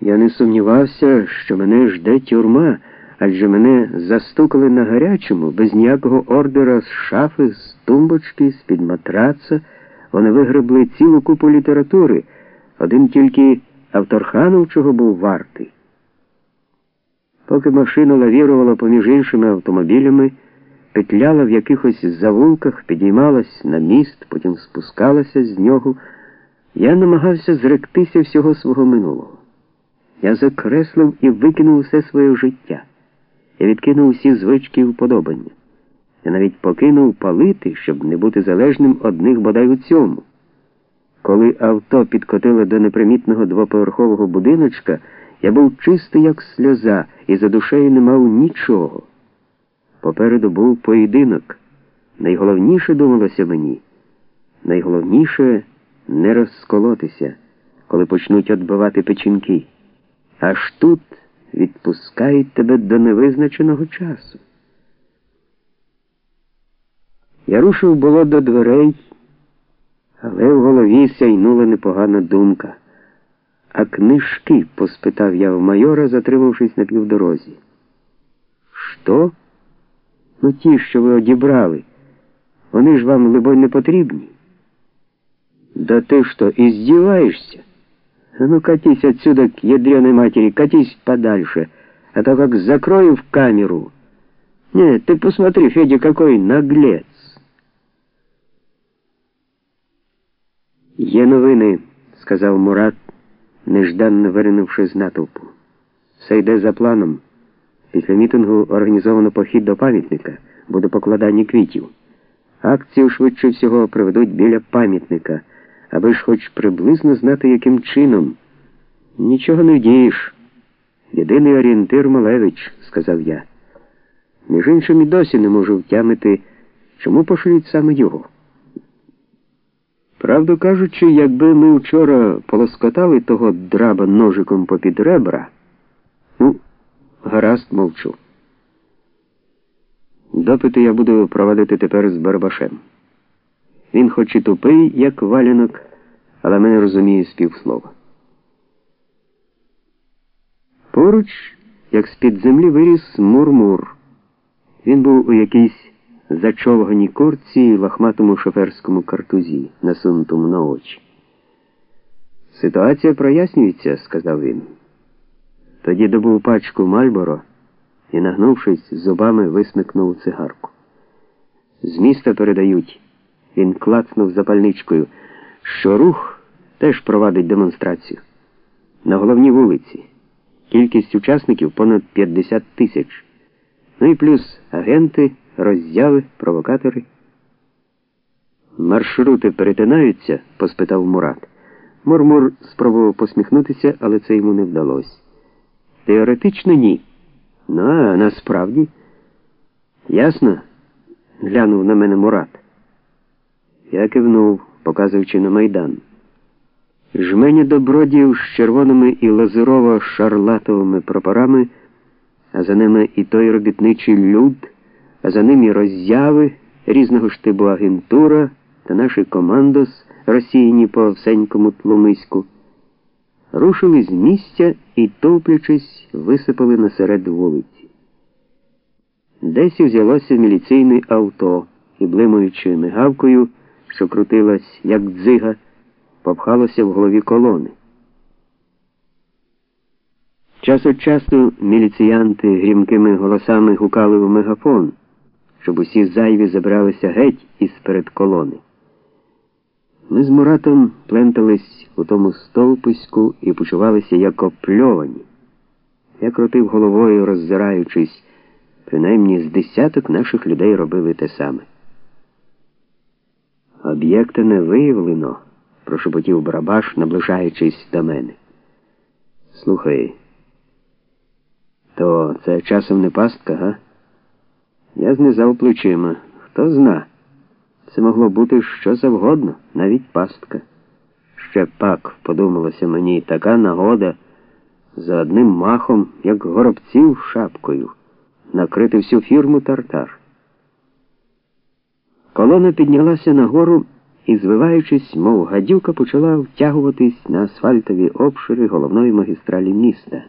Я не сумнівався, що мене жде тюрма, адже мене застукали на гарячому, без ніякого ордера з шафи, з тумбочки, з-під матраца. Вони вигребли цілу купу літератури, один тільки Авторханов чого був вартий. Поки машина лавірувала поміж іншими автомобілями, петляла в якихось завулках, підіймалась на міст, потім спускалася з нього, я намагався зректися всього свого минулого. Я закреслив і викинув все своє життя. Я відкинув всі звички і вподобання. Я навіть покинув палити, щоб не бути залежним одних бодай у цьому. Коли авто підкотило до непримітного двоповерхового будиночка, я був чистий, як сльоза, і за душею не мав нічого. Попереду був поєдинок. Найголовніше думалося мені, найголовніше не розколотися, коли почнуть відбивати печінки. Аж тут відпускають тебе до невизначеного часу. Я рушив було до дверей, але в голові сяйнула непогана думка. А книжки? поспитав я в майора, затримавшись на півдорозі. Що? Ну ті, що ви одібрали, вони ж вам, либо, не потрібні. Да ти ты что, издеваешься? Ну, катись отсюда к ядреной матери, катись подальше, а то как закрою в камеру. Нет, ты посмотри, Федя, какой наглец. Є новини, сказав Мурат, нежданно виринувши з натовпу. Все йде за планом. Після мітингу організовано похід до пам'ятника, буде покладання квітів. Акцію швидше всього проведуть біля пам'ятника аби ж хоч приблизно знати, яким чином. Нічого не вдієш. Єдиний орієнтир Малевич, сказав я. Між іншим і досі не можу втямити, чому пошлють саме його. Правду кажучи, якби ми вчора полоскотали того драба ножиком попід ребра, ну, гаразд мовчу. Допити я буду проводити тепер з Барбашем. Він хоч і тупий, як валянок, але мене розуміє співслова. Поруч, як з-під землі виріс Мурмур. Він був у якійсь зачовганій курці і лахматому шоферському картузі, насунутому на очі. Ситуація прояснюється, сказав він. Тоді добув пачку Мальборо і, нагнувшись, зубами висмикнув цигарку. З міста передають. Він клацнув запальничкою, що рух теж провадить демонстрацію. На головній вулиці. Кількість учасників понад 50 тисяч. Ну і плюс агенти, роззяви, провокатори. Маршрути перетинаються? поспитав Мурат. Мурмур спробував посміхнутися, але це йому не вдалося. Теоретично ні. Ну, а насправді. Ясно? глянув на мене Мурат. Я кивнув, показуючи на майдан. Жмені добродіїв з червоними і лазурово шарлатовими прапорами, а за ними і той робітничий люд, а за ним і роззяви різного штибу агентура та наші командос, розсіяні по всенькому тлумиську, рушили з місця і, товплячись, висипали насеред вулиці. Десь взялося міліційне авто і, блимаючи мигавкою, що крутилась, як дзига, попхалося в голові колони. Час від часу міліціянти грімкими голосами гукали в мегафон, щоб усі зайві забралися геть із перед колони. Ми з Муратом плентались у тому стовпиську і почувалися як опльовані. Я крутив головою, роззираючись, принаймні з десяток наших людей робили те саме. Об'єкта не виявлено, прошепотів Барабаш, наближаючись до мене. Слухай, то це часом не пастка, га? Я знизав плечима. Хто зна? Це могло бути що завгодно, навіть пастка. Ще пак, подумалося мені, така нагода за одним махом, як горобців шапкою, накрити всю фірму тартар. Колона піднялася нагору і, звиваючись, мов гадюка, почала втягуватись на асфальтові обшири головної магістралі міста.